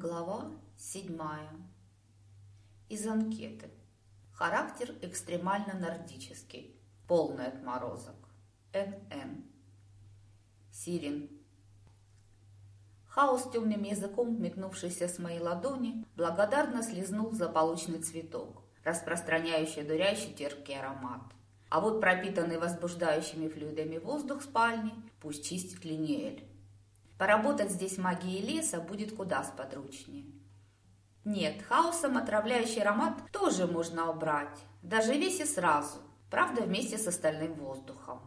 Глава седьмая. Из анкеты. Характер экстремально нордический. Полный отморозок. НН. Сирин. Хаос темным языком, метнувшийся с моей ладони, благодарно слезнул заполучный цветок, распространяющий дурящий терпкий аромат. А вот пропитанный возбуждающими флюидами воздух спальни пусть чистит Линеэль. Поработать здесь магией леса будет куда сподручнее. Нет, хаосом отравляющий аромат тоже можно убрать, даже весь и сразу, правда вместе с остальным воздухом.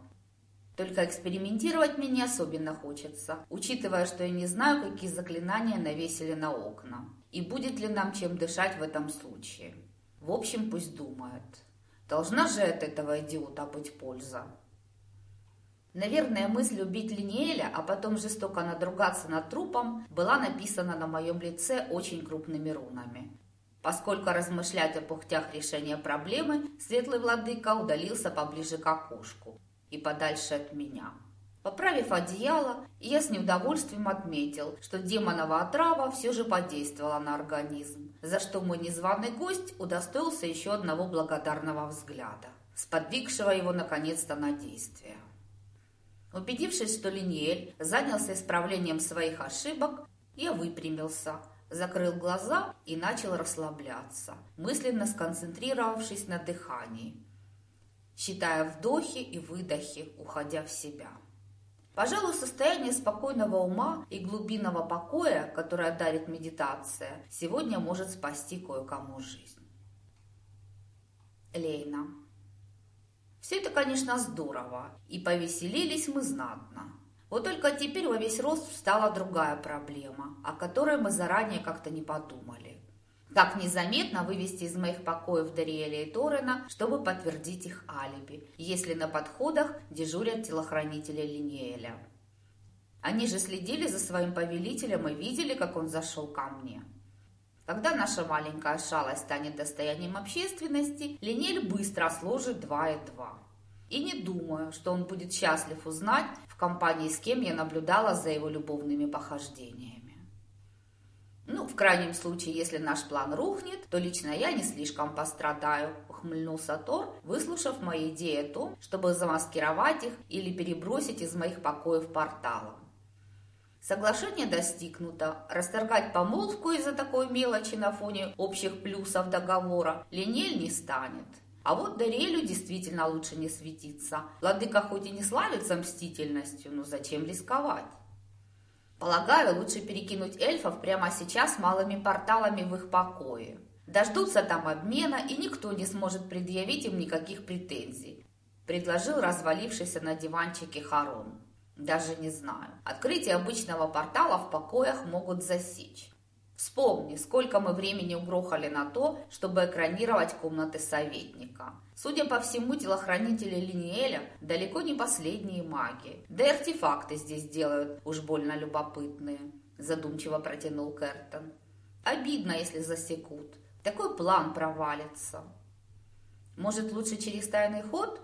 Только экспериментировать мне не особенно хочется, учитывая, что я не знаю, какие заклинания навесили на окна, и будет ли нам чем дышать в этом случае. В общем, пусть думают. Должна же от этого идиота быть польза. Наверное, мысль убить Линиэля, а потом жестоко надругаться над трупом, была написана на моем лице очень крупными рунами. Поскольку размышлять о пухтях решения проблемы, светлый владыка удалился поближе к окошку и подальше от меня. Поправив одеяло, я с неудовольствием отметил, что демонова отрава все же подействовала на организм, за что мой незваный гость удостоился еще одного благодарного взгляда, сподвигшего его наконец-то на действие. Убедившись, что Линьель занялся исправлением своих ошибок, я выпрямился, закрыл глаза и начал расслабляться, мысленно сконцентрировавшись на дыхании, считая вдохи и выдохи, уходя в себя. Пожалуй, состояние спокойного ума и глубинного покоя, которое дарит медитация, сегодня может спасти кое-кому жизнь. Лейна все это, конечно, здорово, и повеселились мы знатно. Вот только теперь во весь рост встала другая проблема, о которой мы заранее как-то не подумали. Как незаметно вывести из моих покоев Дариэля и Торена, чтобы подтвердить их алиби, если на подходах дежурят телохранители Линеэля. Они же следили за своим повелителем и видели, как он зашел ко мне. Когда наша маленькая шалость станет достоянием общественности, Линель быстро сложит два и два. И не думаю, что он будет счастлив узнать, в компании с кем я наблюдала за его любовными похождениями. Ну, в крайнем случае, если наш план рухнет, то лично я не слишком пострадаю, ухмыльнулся Тор, выслушав мои идеи о том, чтобы замаскировать их или перебросить из моих покоев порталом. Соглашение достигнуто. Расторгать помолвку из-за такой мелочи на фоне общих плюсов договора Линель не станет. А вот Дарелю действительно лучше не светиться. Владыка хоть и не славится мстительностью, но зачем рисковать? Полагаю, лучше перекинуть эльфов прямо сейчас малыми порталами в их покое. Дождутся там обмена, и никто не сможет предъявить им никаких претензий, предложил развалившийся на диванчике Харон. Даже не знаю. Открытие обычного портала в покоях могут засечь. Вспомни, сколько мы времени угрохали на то, чтобы экранировать комнаты советника. Судя по всему, телохранители Линиэля далеко не последние маги. Да и артефакты здесь делают уж больно любопытные, задумчиво протянул Кертон. Обидно, если засекут. Такой план провалится. Может, лучше через тайный ход?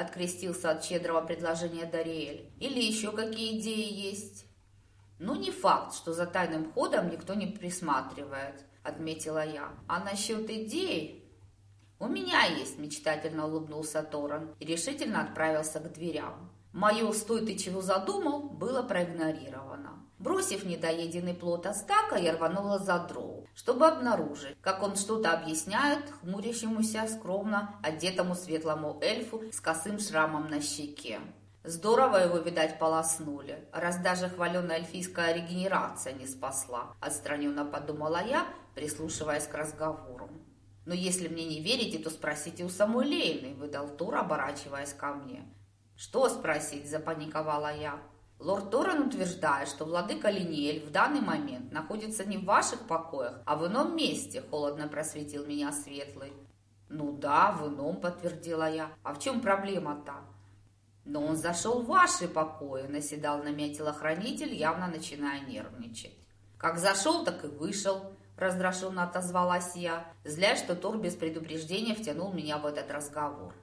Открестился от щедрого предложения Дариэль. Или еще какие идеи есть? Ну, не факт, что за тайным ходом никто не присматривает, отметила я. А насчет идей... «У меня есть», – мечтательно улыбнулся Торан и решительно отправился к дверям. Мое «стой, ты чего задумал» было проигнорировано. Бросив недоеденный плод Астака, я рванула за дроу, чтобы обнаружить, как он что-то объясняет хмурящемуся скромно одетому светлому эльфу с косым шрамом на щеке. Здорово его, видать, полоснули, раз даже хваленая эльфийская регенерация не спасла, отстраненно подумала я, прислушиваясь к разговору. Но если мне не верите, то спросите у самой Лейны, выдал Тур, оборачиваясь ко мне. Что спросить, запаниковала я. Лорд Торрен утверждает, что владыка Линиэль в данный момент находится не в ваших покоях, а в ином месте, холодно просветил меня Светлый. Ну да, в ином, подтвердила я. А в чем проблема-то? Но он зашел в ваши покои, наседал на меня телохранитель, явно начиная нервничать. Как зашел, так и вышел, раздраженно отозвалась я, злясь, что Тор без предупреждения втянул меня в этот разговор.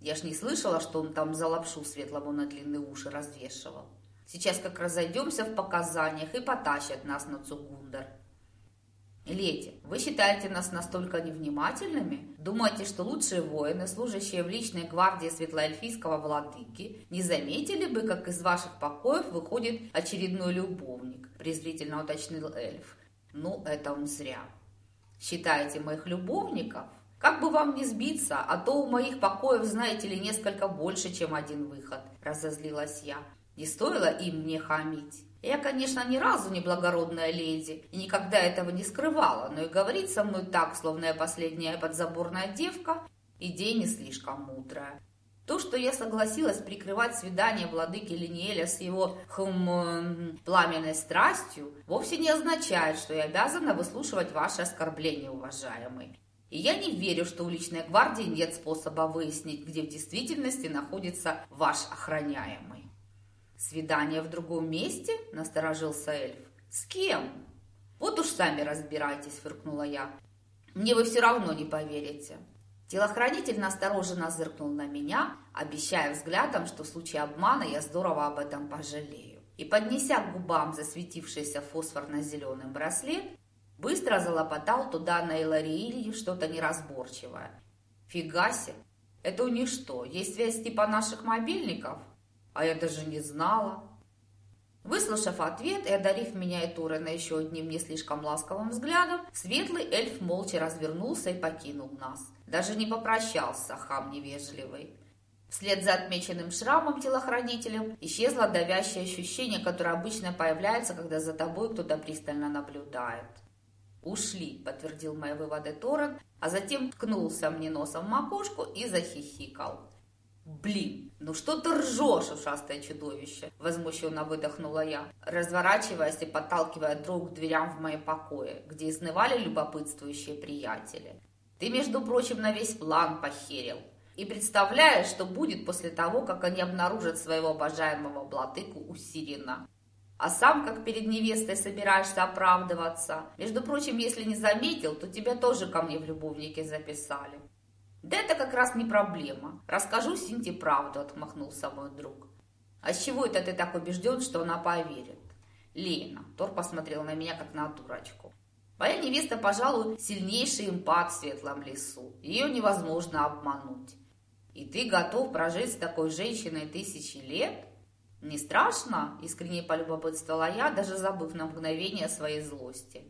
Я ж не слышала, что он там за лапшу светлому на длинные уши развешивал. Сейчас как разойдемся в показаниях и потащат нас на Цугундер. Леди, вы считаете нас настолько невнимательными? Думаете, что лучшие воины, служащие в личной гвардии светлоэльфийского владыки, не заметили бы, как из ваших покоев выходит очередной любовник? Презрительно уточнил эльф. Ну, это он зря. Считаете моих любовников? Как бы вам не сбиться, а то у моих покоев, знаете ли, несколько больше, чем один выход, разозлилась я. Не стоило им мне хамить. Я, конечно, ни разу не благородная леди и никогда этого не скрывала, но и говорить со мной так, словно я последняя подзаборная девка, идея не слишком мудрая. То, что я согласилась прикрывать свидание владыки Линиэля с его хм, пламенной страстью, вовсе не означает, что я обязана выслушивать ваши оскорбления, уважаемый. И я не верю, что у личной гвардии нет способа выяснить, где в действительности находится ваш охраняемый. «Свидание в другом месте?» – насторожился эльф. «С кем?» «Вот уж сами разбирайтесь», – фыркнула я. «Мне вы все равно не поверите». Телохранитель настороженно зыркнул на меня, обещая взглядом, что в случае обмана я здорово об этом пожалею. И, поднеся к губам засветившийся фосфорно-зеленый браслет, быстро залопотал туда на Эларииле что-то неразборчивое. «Фига себе! Это у них что, есть связь типа наших мобильников?» А я даже не знала. Выслушав ответ и одарив меня и Турена еще одним не слишком ласковым взглядом, светлый эльф молча развернулся и покинул нас. Даже не попрощался, хам невежливый. Вслед за отмеченным шрамом телохранителем исчезло давящее ощущение, которое обычно появляется, когда за тобой кто-то пристально наблюдает. «Ушли», — подтвердил мои выводы Торрен, а затем ткнулся мне носом в макушку и захихикал. «Блин, ну что ты ржешь, ушастое чудовище?» Возмущенно выдохнула я, разворачиваясь и подталкивая друг к дверям в мои покои, где изнывали любопытствующие приятели. «Ты, между прочим, на весь план похерил. И представляешь, что будет после того, как они обнаружат своего обожаемого владыку у Сирена. А сам, как перед невестой, собираешься оправдываться. Между прочим, если не заметил, то тебя тоже ко мне в любовнике записали. «Да это как раз не проблема. Расскажу Синте правду», — отмахнулся мой друг. «А с чего это ты так убежден, что она поверит?» «Лена», — Тор посмотрел на меня, как на дурочку. «Моя невеста, пожалуй, сильнейший импат в светлом лесу. Ее невозможно обмануть. И ты готов прожить с такой женщиной тысячи лет?» «Не страшно?» – искренне полюбопытствовала я, даже забыв на мгновение своей злости.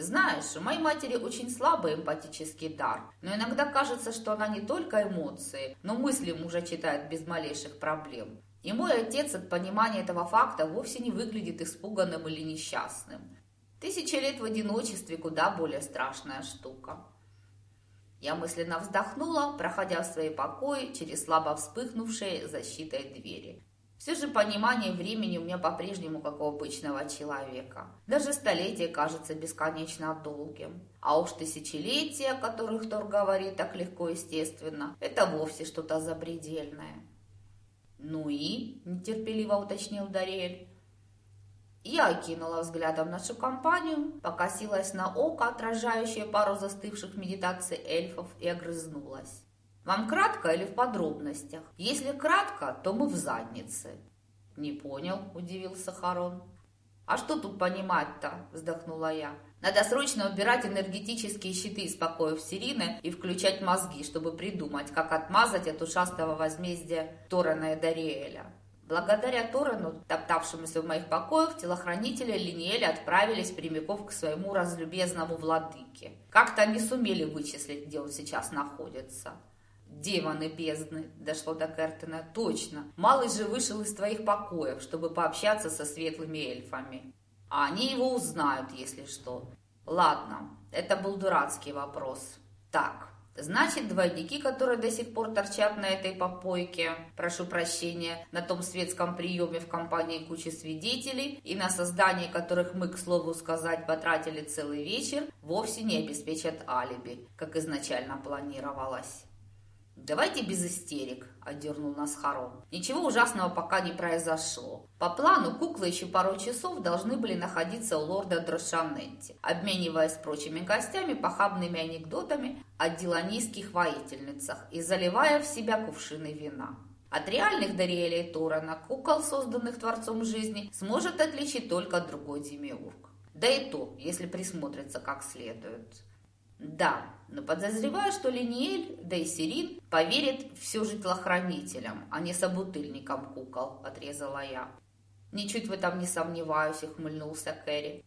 Знаешь, у моей матери очень слабый эмпатический дар, но иногда кажется, что она не только эмоции, но мысли мужа читает без малейших проблем. И мой отец от понимания этого факта вовсе не выглядит испуганным или несчастным. Тысяча лет в одиночестве куда более страшная штука. Я мысленно вздохнула, проходя в свои покои через слабо вспыхнувшие защитой двери. Все же понимание времени у меня по-прежнему как у обычного человека. Даже столетие кажется бесконечно долгим. А уж тысячелетия, о которых Тор говорит так легко естественно, это вовсе что-то запредельное. «Ну и?» – нетерпеливо уточнил Дарель. Я окинула взглядом нашу компанию, покосилась на око, отражающее пару застывших медитаций эльфов, и огрызнулась. Вам кратко или в подробностях? Если кратко, то мы в заднице. Не понял, удивился Харон. А что тут понимать-то? Вздохнула я. Надо срочно убирать энергетические щиты из покоев Сирины и включать мозги, чтобы придумать, как отмазать от ушастого возмездия Торана и Дариэля. Благодаря Торану, топтавшемуся в моих покоях, телохранители Линиэля отправились прямиком к своему разлюбезному владыке. Как-то они сумели вычислить, где он сейчас находится. Демоны бездны, дошло до Кертона. Точно. Малый же вышел из твоих покоев, чтобы пообщаться со светлыми эльфами. А они его узнают, если что. Ладно, это был дурацкий вопрос. Так, значит, двойники, которые до сих пор торчат на этой попойке, прошу прощения, на том светском приеме в компании кучи свидетелей и на создании которых мы, к слову сказать, потратили целый вечер, вовсе не обеспечат алиби, как изначально планировалось. «Давайте без истерик», – отдернул нас Харон. «Ничего ужасного пока не произошло. По плану куклы еще пару часов должны были находиться у лорда Дрошанетти, обмениваясь прочими гостями похабными анекдотами о диланийских воительницах и заливая в себя кувшины вина». От реальных Дариэля и Торана кукол, созданных Творцом жизни, сможет отличить только другой демиург. Да и то, если присмотрится как следует. Да, но подозреваю, что Линиэль, да и Сирин поверит все же телохранителям, а не собутыльникам кукол, отрезала я. Ничуть в этом не сомневаюсь, ухмыльнулся Кэрри.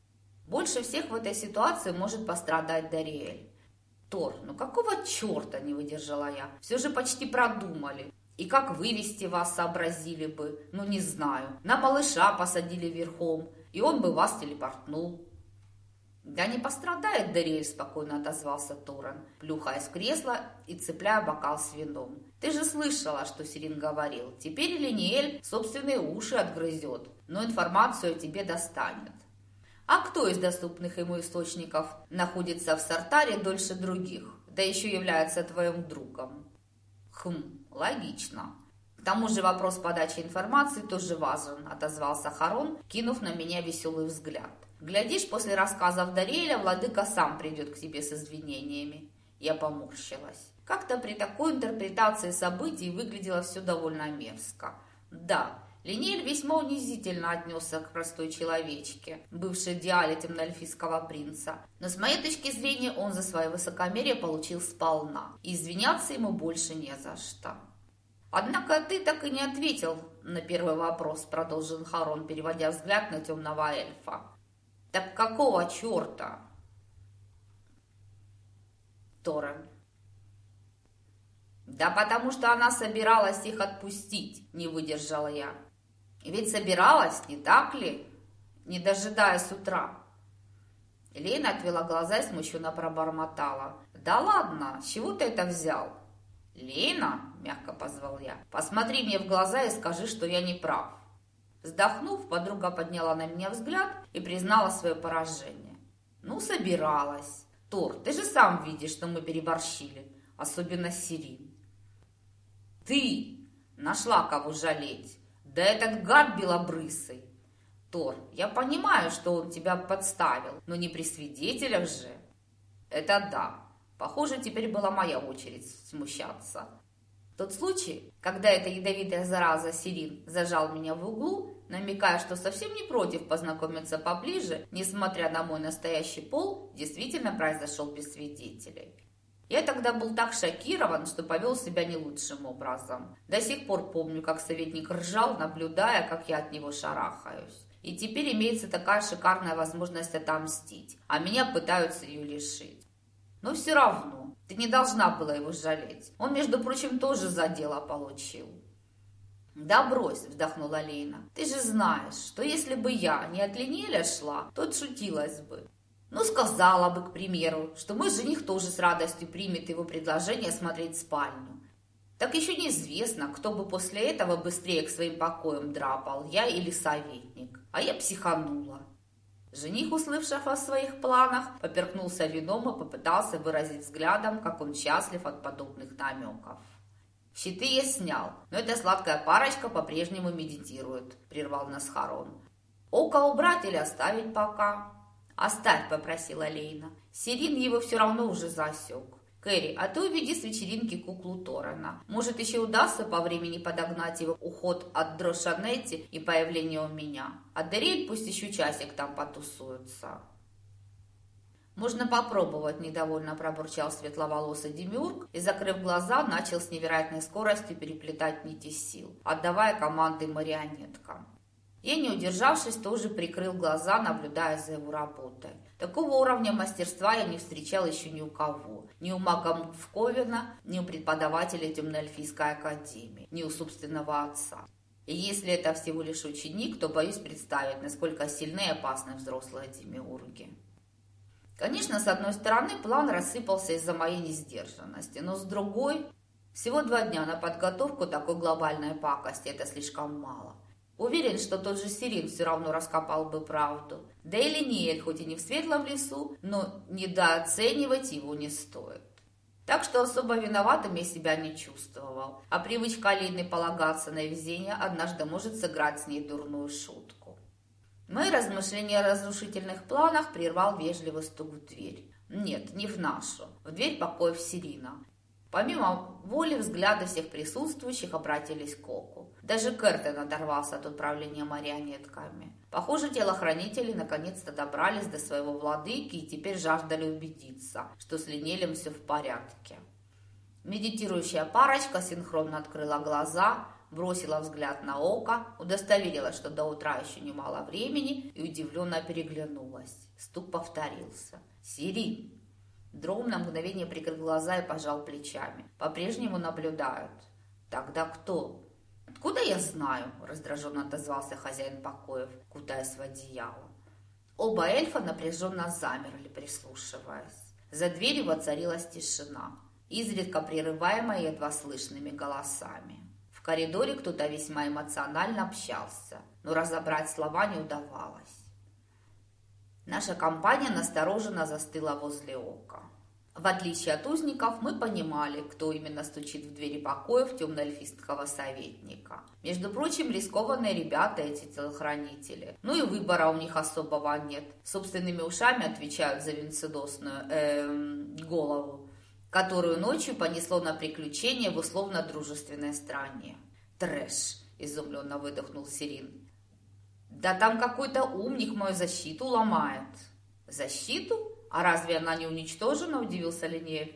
Больше всех в этой ситуации может пострадать Дариэль. Тор, ну какого черта не выдержала я? Все же почти продумали. И как вывести вас сообразили бы, ну не знаю. На малыша посадили верхом, и он бы вас телепортнул. «Да не пострадает Дариэль», – спокойно отозвался Торан, плюхаясь в кресло и цепляя бокал с вином. «Ты же слышала, что Сирин говорил. Теперь Линиэль собственные уши отгрызет, но информацию тебе достанет. А кто из доступных ему источников находится в Сартаре дольше других, да еще является твоим другом?» «Хм, логично», к тому же вопрос подачи информации тоже важен, отозвался Харон, кинув на меня веселый взгляд. Глядишь, после рассказов Дариэля владыка сам придет к тебе с извинениями. Я поморщилась. Как-то при такой интерпретации событий выглядело все довольно мерзко. Да, Линель весьма унизительно отнесся к простой человечке, бывшей идеале темноэльфийского принца. Но с моей точки зрения он за свое высокомерие получил сполна, и извиняться ему больше не за что. «Однако ты так и не ответил на первый вопрос», — продолжил Харон, переводя взгляд на темного эльфа. Так какого черта? Торрен. Да потому что она собиралась их отпустить, не выдержала я. Ведь собиралась, не так ли? Не дожидаясь утра. Лена отвела глаза и смущенно пробормотала. «Да ладно, с чего ты это взял?» «Лена», — мягко позвал я, — «посмотри мне в глаза и скажи, что я не прав». Вздохнув, подруга подняла на меня взгляд и признала свое поражение. «Ну, собиралась. Тор, ты же сам видишь, что мы переборщили, особенно Сирин». «Ты нашла кого жалеть. Да этот гад белобрысый. Тор, я понимаю, что он тебя подставил, но не при свидетелях же». «Это да. Похоже, теперь была моя очередь смущаться». Тот случай, когда эта ядовитая зараза Сирин зажал меня в углу, намекая, что совсем не против познакомиться поближе, несмотря на мой настоящий пол, действительно произошел без свидетелей. Я тогда был так шокирован, что повел себя не лучшим образом. До сих пор помню, как советник ржал, наблюдая, как я от него шарахаюсь. И теперь имеется такая шикарная возможность отомстить, а меня пытаются ее лишить. Но все равно, ты не должна была его жалеть. Он, между прочим, тоже за дело получил. «Да брось», – вздохнула Лейна. «Ты же знаешь, что если бы я не от Линеля шла, то отшутилась бы. Ну, сказала бы, к примеру, что мой жених тоже с радостью примет его предложение смотреть спальню. Так еще неизвестно, кто бы после этого быстрее к своим покоям драпал, я или советник. А я психанула. Жених, услышав о своих планах, поперхнулся вином и попытался выразить взглядом, как он счастлив от подобных намеков. «Щиты я снял, но эта сладкая парочка по-прежнему медитирует», – прервал нас Харон. «Око убрать или оставить пока?» «Оставь», – попросила Лейна. «Сирин его все равно уже засек». «Кэрри, а ты уведи с вечеринки куклу Торрена. Может, еще удастся по времени подогнать его уход от Дрошанетти и появление у меня. А Дерель пусть еще часик там потусуется». «Можно попробовать», – недовольно пробурчал светловолосый демиург и, закрыв глаза, начал с невероятной скоростью переплетать нити сил, отдавая команды марионеткам. Я, не удержавшись, тоже прикрыл глаза, наблюдая за его работой. Такого уровня мастерства я не встречал еще ни у кого. Ни у мага Ковина, ни у преподавателя Темноэльфийской академии, ни у собственного отца. И если это всего лишь ученик, то боюсь представить, насколько сильны и опасны взрослые демиурги. Конечно, с одной стороны, план рассыпался из-за моей несдержанности, но с другой, всего два дня на подготовку такой глобальной пакости – это слишком мало. Уверен, что тот же Сирин все равно раскопал бы правду. Да и Линиэль, хоть и не в светлом лесу, но недооценивать его не стоит. Так что особо виноватым я себя не чувствовал, а привычка Алины полагаться на везение однажды может сыграть с ней дурную шутку. Мои размышления о разрушительных планах прервал вежливый стук в дверь. Нет, не в нашу, в дверь покоев Сирина. Помимо воли взгляды всех присутствующих обратились к Оку. Даже Кертен оторвался от управления марионетками. Похоже, телохранители наконец-то добрались до своего владыки и теперь жаждали убедиться, что с Линелем все в порядке. Медитирующая парочка синхронно открыла глаза, бросила взгляд на око, удостоверилась, что до утра еще немало времени, и удивленно переглянулась. Стук повторился. «Сири!» Дром на мгновение прикрыл глаза и пожал плечами. «По-прежнему наблюдают». «Тогда кто?» «Откуда я знаю?» – раздраженно отозвался хозяин покоев, кутаясь в одеяло. Оба эльфа напряженно замерли, прислушиваясь. За дверью воцарилась тишина, изредка прерываемая едва слышными голосами. В коридоре кто-то весьма эмоционально общался, но разобрать слова не удавалось. Наша компания настороженно застыла возле ока. В отличие от узников, мы понимали, кто именно стучит в двери покоев темноэльфистского советника. Между прочим, рискованные ребята эти телохранители. Ну и выбора у них особого нет. Собственными ушами отвечают за венцедосную эм, голову, которую ночью понесло на приключение в условно-дружественной стране. Трэш, изумленно выдохнул Сирин. Да там какой-то умник мою защиту ломает. Защиту? «А разве она не уничтожена?» – удивился Линеев,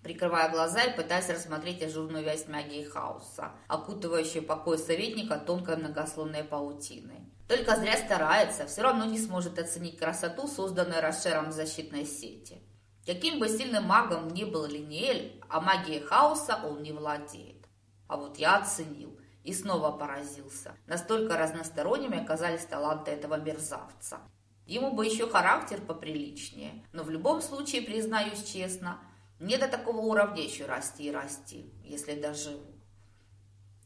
прикрывая глаза и пытаясь рассмотреть ажурную вязь магии хаоса, окутывающую покой советника тонкой многослойной паутиной. Только зря старается, все равно не сможет оценить красоту, созданной Рошером защитной сети. Каким бы сильным магом ни был Линиэль, а магией хаоса он не владеет. А вот я оценил и снова поразился. Настолько разносторонними оказались таланты этого мерзавца. Ему бы еще характер поприличнее. Но в любом случае, признаюсь честно, мне до такого уровня еще расти и расти, если доживу.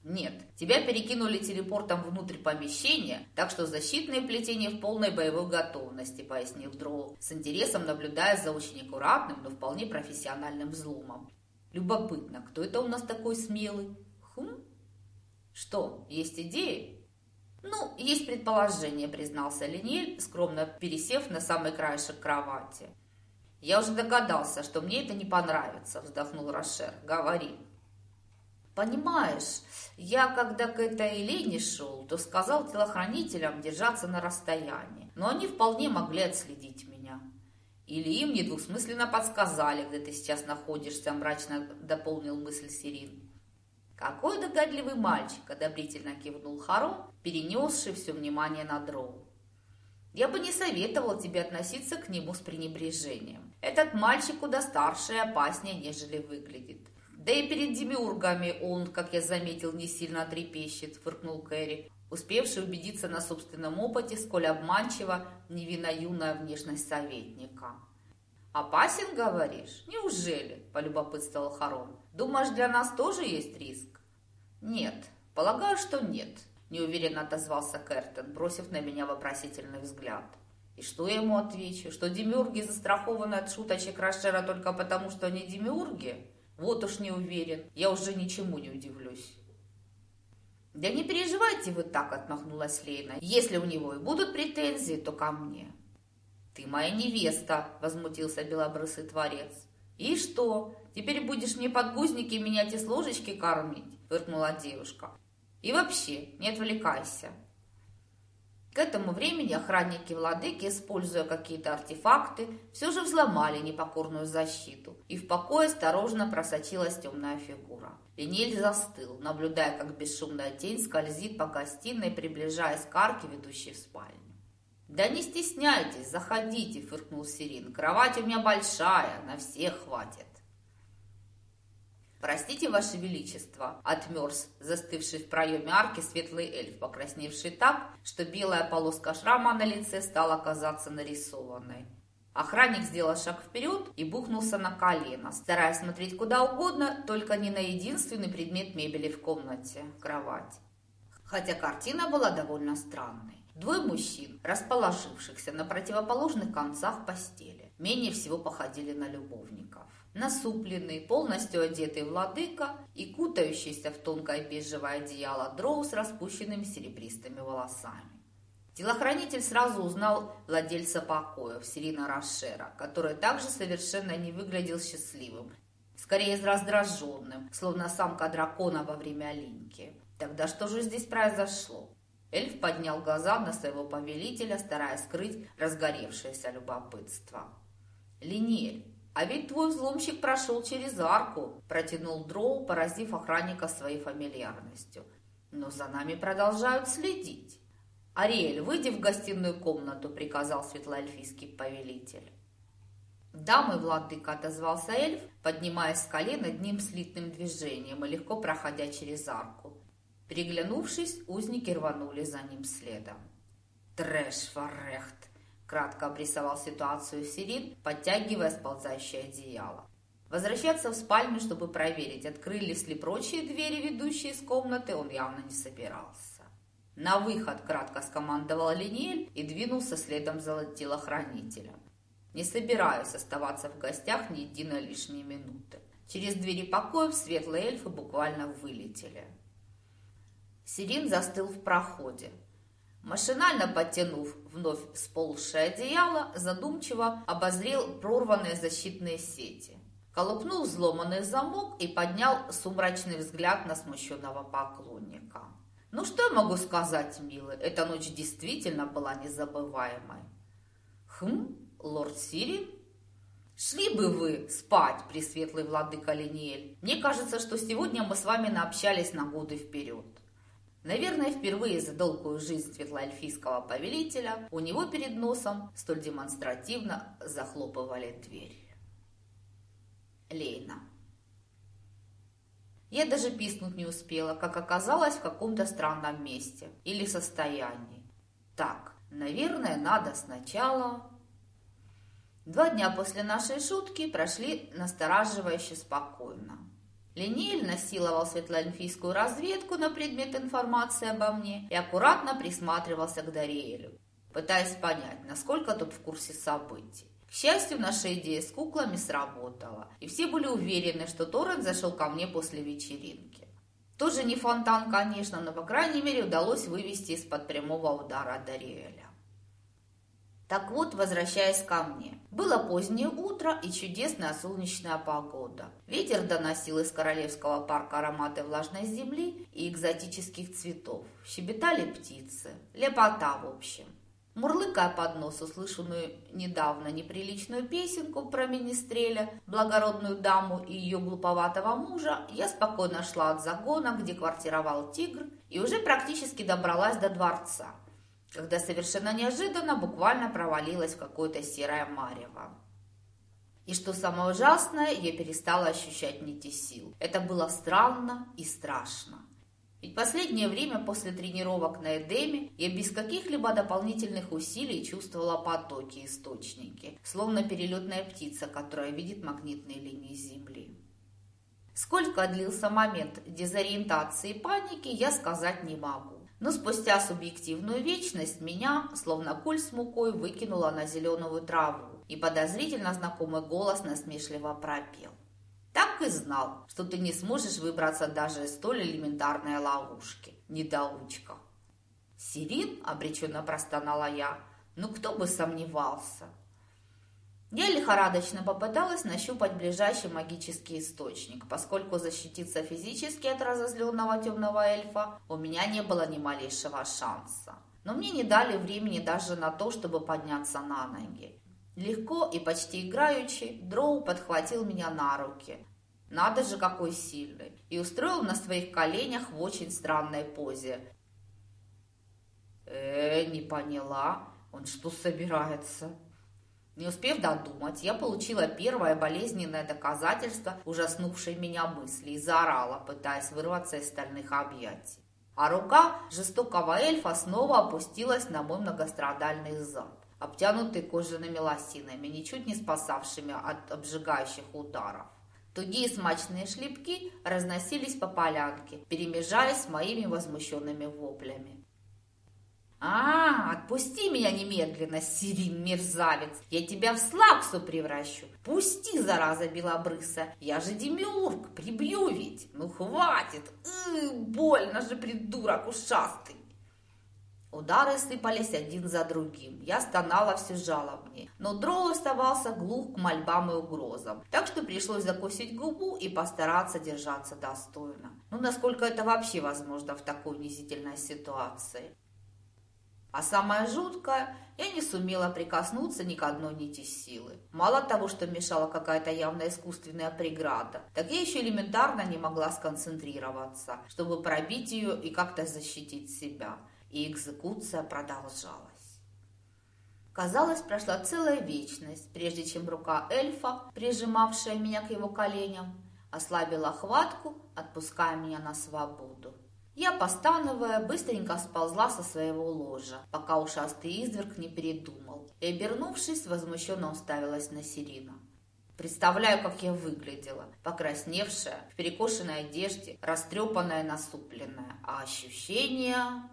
Нет, тебя перекинули телепортом внутрь помещения, так что защитные плетения в полной боевой готовности, пояснил Дроу, с интересом наблюдая за очень аккуратным, но вполне профессиональным взломом. Любопытно, кто это у нас такой смелый? Что, есть идеи? «Ну, есть предположение», – признался Линель, скромно пересев на самый краешек кровати. «Я уже догадался, что мне это не понравится», – вздохнул Рошер. «Говори». «Понимаешь, я когда к этой Елене шел, то сказал телохранителям держаться на расстоянии, но они вполне могли отследить меня. Или им недвусмысленно подсказали, где ты сейчас находишься», – мрачно дополнил мысль Сирин. «Какой догадливый мальчик!» – одобрительно кивнул Харон, перенесший все внимание на дроу. «Я бы не советовал тебе относиться к нему с пренебрежением. Этот мальчик куда старше и опаснее, нежели выглядит. Да и перед демиургами он, как я заметил, не сильно трепещет», – фыркнул Кэрри, успевший убедиться на собственном опыте, сколь обманчива невинно юная внешность советника. «Опасен, говоришь? Неужели?» – полюбопытствовал Харон. «Думаешь, для нас тоже есть риск?» «Нет, полагаю, что нет», – неуверенно отозвался Кертон, бросив на меня вопросительный взгляд. «И что я ему отвечу? Что демиурги застрахованы от шуточек Рашера только потому, что они демиурги? Вот уж не уверен, я уже ничему не удивлюсь». «Да не переживайте вы так», – отмахнулась Лейна. «Если у него и будут претензии, то ко мне». «Ты моя невеста», – возмутился белобрысый творец. «И что? Теперь будешь мне подгузники менять и с ложечки кормить?» – фыркнула девушка. «И вообще, не отвлекайся». К этому времени охранники владыки, используя какие-то артефакты, все же взломали непокорную защиту, и в покое осторожно просочилась темная фигура. Линель застыл, наблюдая, как бесшумная тень скользит по гостиной, приближаясь к арке, ведущей в спальню. «Да не стесняйтесь, заходите», — фыркнул Сирин. «Кровать у меня большая, на всех хватит». «Простите, Ваше Величество», — отмерз, застывший в проеме арки светлый эльф, покрасневший так, что белая полоска шрама на лице стала казаться нарисованной. Охранник сделал шаг вперед и бухнулся на колено, стараясь смотреть куда угодно, только не на единственный предмет мебели в комнате – кровать. Хотя картина была довольно странной. Двое мужчин, расположившихся на противоположных концах постели, менее всего походили на любовников насупленный, полностью одетый владыка и кутающийся в тонкое бежевое одеяло дроу с распущенными серебристыми волосами. Телохранитель сразу узнал владельца покоев, Сирина Рошера, который также совершенно не выглядел счастливым, скорее раздраженным, словно самка дракона во время линьки. Тогда что же здесь произошло? Эльф поднял глаза на своего повелителя, стараясь скрыть разгоревшееся любопытство. «Линель, а ведь твой взломщик прошел через арку», – протянул Дроу, поразив охранника своей фамильярностью. «Но за нами продолжают следить». «Ариэль, выйди в гостиную комнату», – приказал светлоэльфийский повелитель. «Да, мой владыка», – отозвался эльф, поднимаясь с колен одним слитным движением и легко проходя через арку. Переглянувшись, узники рванули за ним следом. «Трэш, Фаррехт!» – кратко обрисовал ситуацию Сирин, подтягивая сползающее одеяло. Возвращаться в спальню, чтобы проверить, открылись ли прочие двери, ведущие из комнаты, он явно не собирался. «На выход!» – кратко скомандовал Линель и двинулся следом за телохранителем. «Не собираюсь оставаться в гостях ни единой лишней минуты». Через двери покоев светлые эльфы буквально вылетели. Сирин застыл в проходе. Машинально подтянув вновь сползшее одеяло, задумчиво обозрел прорванные защитные сети. Колупнул взломанный замок и поднял сумрачный взгляд на смущенного поклонника. «Ну что я могу сказать, милый, эта ночь действительно была незабываемой». «Хм, лорд Сирин?» «Шли бы вы спать, пресветлый владыка Линиэль. Мне кажется, что сегодня мы с вами наобщались на годы вперед». Наверное, впервые за долгую жизнь светлоэльфийского повелителя у него перед носом столь демонстративно захлопывали дверь. Лейна. Я даже писнуть не успела, как оказалось в каком-то странном месте или состоянии. Так, наверное, надо сначала... Два дня после нашей шутки прошли настораживающе спокойно. Линейль насиловал светлоэльфийскую разведку на предмет информации обо мне и аккуратно присматривался к Дариэлю, пытаясь понять, насколько тот в курсе событий. К счастью, наша идея с куклами сработала, и все были уверены, что Торрент зашел ко мне после вечеринки. Тоже не фонтан, конечно, но, по крайней мере, удалось вывести из-под прямого удара Дариэля. Так вот, возвращаясь ко мне. Было позднее утро и чудесная солнечная погода. Ветер доносил из Королевского парка ароматы влажной земли и экзотических цветов. Щебетали птицы. Лепота, в общем. Мурлыкая под нос услышанную недавно неприличную песенку про министреля, благородную даму и ее глуповатого мужа, я спокойно шла от загона, где квартировал тигр, и уже практически добралась до дворца – когда совершенно неожиданно буквально провалилась в какое-то серое марево. И что самое ужасное, я перестала ощущать нити сил. Это было странно и страшно. Ведь последнее время после тренировок на Эдеме я без каких-либо дополнительных усилий чувствовала потоки, источники, словно перелетная птица, которая видит магнитные линии Земли. Сколько длился момент дезориентации и паники, я сказать не могу. Но спустя субъективную вечность меня, словно куль с мукой, выкинула на зеленую траву, и подозрительно знакомый голос насмешливо пропел. Так и знал, что ты не сможешь выбраться даже из столь элементарной ловушки, недоучка. Сирин, обреченно простонала я, ну кто бы сомневался. Я лихорадочно попыталась нащупать ближайший магический источник, поскольку защититься физически от разозленного темного эльфа у меня не было ни малейшего шанса. Но мне не дали времени даже на то, чтобы подняться на ноги. Легко и почти играючи Дроу подхватил меня на руки. Надо же, какой сильный! И устроил на своих коленях в очень странной позе. Э, не поняла, он что собирается? Не успев додумать, я получила первое болезненное доказательство ужаснувшей меня мысли и заорала, пытаясь вырваться из стальных объятий. А рука жестокого эльфа снова опустилась на мой многострадальный зад, обтянутый кожаными лосинами, ничуть не спасавшими от обжигающих ударов. Тугие смачные шлепки разносились по полянке, перемежаясь с моими возмущенными воплями. «А, отпусти меня немедленно, Сирин, мерзавец! Я тебя в слаксу превращу! Пусти, зараза белобрыса! Я же демиург, прибью ведь! Ну, хватит! Ы, больно же, придурок ушастый!» Удары сыпались один за другим. Я стонала все жалобнее. Но Дроу оставался глух к мольбам и угрозам. Так что пришлось закусить губу и постараться держаться достойно. Ну, насколько это вообще возможно в такой унизительной ситуации. А самое жуткое, я не сумела прикоснуться ни к одной нити силы. Мало того, что мешала какая-то явно искусственная преграда, так я еще элементарно не могла сконцентрироваться, чтобы пробить ее и как-то защитить себя. И экзекуция продолжалась. Казалось, прошла целая вечность, прежде чем рука эльфа, прижимавшая меня к его коленям, ослабила хватку, отпуская меня на свободу. Я, постановая, быстренько сползла со своего ложа, пока ушастый изверг не передумал, и, обернувшись, возмущенно уставилась на Сирина. Представляю, как я выглядела, покрасневшая, в перекошенной одежде, растрепанная, насупленная, а ощущения...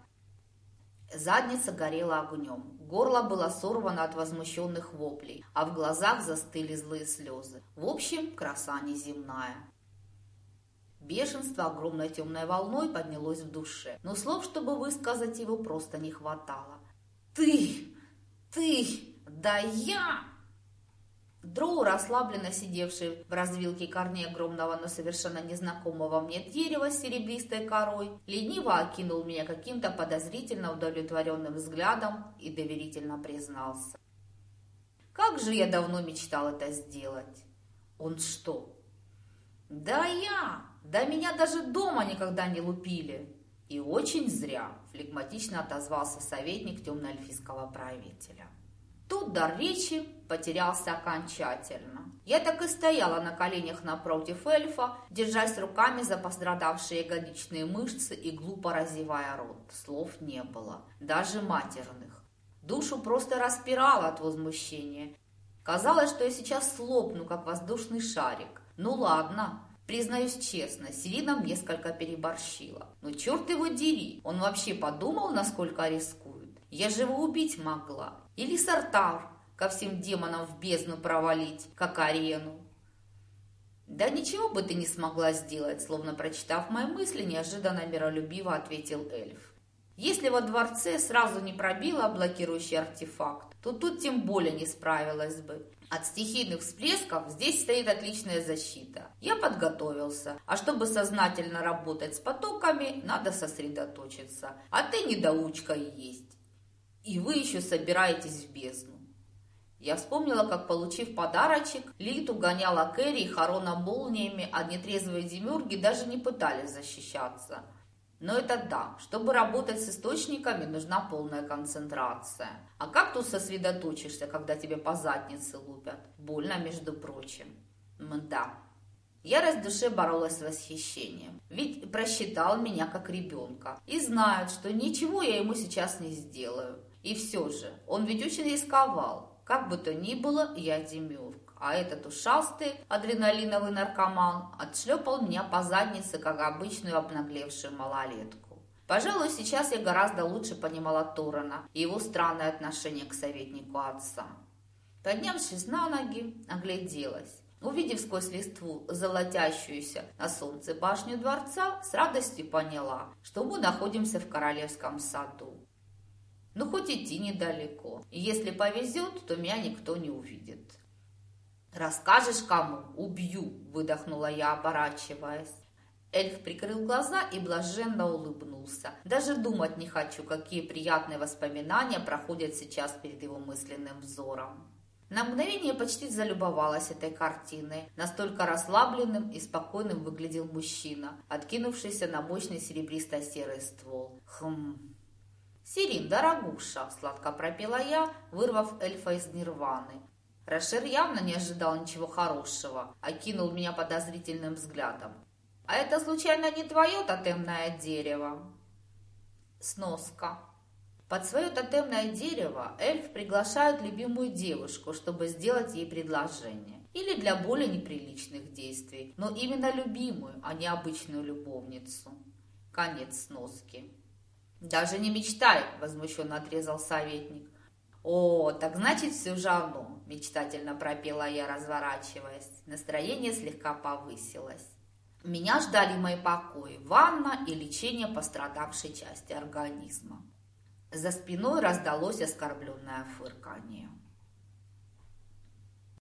Задница горела огнем, горло было сорвано от возмущенных воплей, а в глазах застыли злые слезы. В общем, краса неземная. Бешенство огромной темной волной поднялось в душе, но слов, чтобы высказать его, просто не хватало. «Ты! Ты! Да я!» Дроу, расслабленно сидевший в развилке корней огромного, но совершенно незнакомого мне дерева с серебристой корой, лениво окинул меня каким-то подозрительно удовлетворенным взглядом и доверительно признался. «Как же я давно мечтал это сделать!» «Он что?» «Да я! Да меня даже дома никогда не лупили!» «И очень зря!» – флегматично отозвался советник темно-эльфийского правителя. Тут дар речи потерялся окончательно. Я так и стояла на коленях напротив эльфа, держась руками за пострадавшие ягодичные мышцы и глупо разевая рот. Слов не было, даже матерных. Душу просто распирало от возмущения. Казалось, что я сейчас слопну, как воздушный шарик. Ну ладно, Признаюсь честно, с Сирином несколько переборщила. Но черт его дери, он вообще подумал, насколько рискует. Я же его убить могла. Или Сартар ко всем демонам в бездну провалить, как арену. «Да ничего бы ты не смогла сделать», словно прочитав мои мысли, неожиданно миролюбиво ответил эльф. «Если во дворце сразу не пробила блокирующий артефакт, то тут тем более не справилась бы. От стихийных всплесков здесь стоит отличная защита. Я подготовился, а чтобы сознательно работать с потоками, надо сосредоточиться. А ты недоучка и есть. И вы еще собираетесь в бездну. Я вспомнила, как, получив подарочек, Литу гоняла Кэрри и Харона молниями, а нетрезвые демюрги даже не пытались защищаться. Но это да, чтобы работать с источниками, нужна полная концентрация. А как тут сосредоточишься, когда тебе по заднице лупят? Больно, между прочим. Мда. Я раз в душе боролась с восхищением, ведь просчитал меня как ребенка и знает, что ничего я ему сейчас не сделаю. И все же, он ведь очень рисковал. Как бы то ни было, я демюрк. А этот ушастый адреналиновый наркоман отшлепал меня по заднице, как обычную обнаглевшую малолетку. Пожалуй, сейчас я гораздо лучше понимала Торана и его странное отношение к советнику отца. Поднявшись на ноги, огляделась. Увидев сквозь листву золотящуюся на солнце башню дворца, с радостью поняла, что мы находимся в королевском саду. Ну, хоть идти недалеко. И если повезет, то меня никто не увидит. «Расскажешь кому? Убью!» – выдохнула я, оборачиваясь. Эльф прикрыл глаза и блаженно улыбнулся. Даже думать не хочу, какие приятные воспоминания проходят сейчас перед его мысленным взором. На мгновение почти залюбовалась этой картиной. Настолько расслабленным и спокойным выглядел мужчина, откинувшийся на мощный серебристо-серый ствол. Хм, «Сирин, дорогуша!» – сладко пропела я, вырвав эльфа из нирваны. Рашер явно не ожидал ничего хорошего, окинул меня подозрительным взглядом. «А это, случайно, не твое тотемное дерево?» Сноска. Под свое тотемное дерево эльф приглашает любимую девушку, чтобы сделать ей предложение. Или для более неприличных действий, но именно любимую, а не обычную любовницу. Конец сноски. «Даже не мечтай!» – возмущенно отрезал советник. «О, так значит, все же оно!» – мечтательно пропела я, разворачиваясь. Настроение слегка повысилось. Меня ждали мои покои, ванна и лечение пострадавшей части организма. За спиной раздалось оскорбленное фырканье.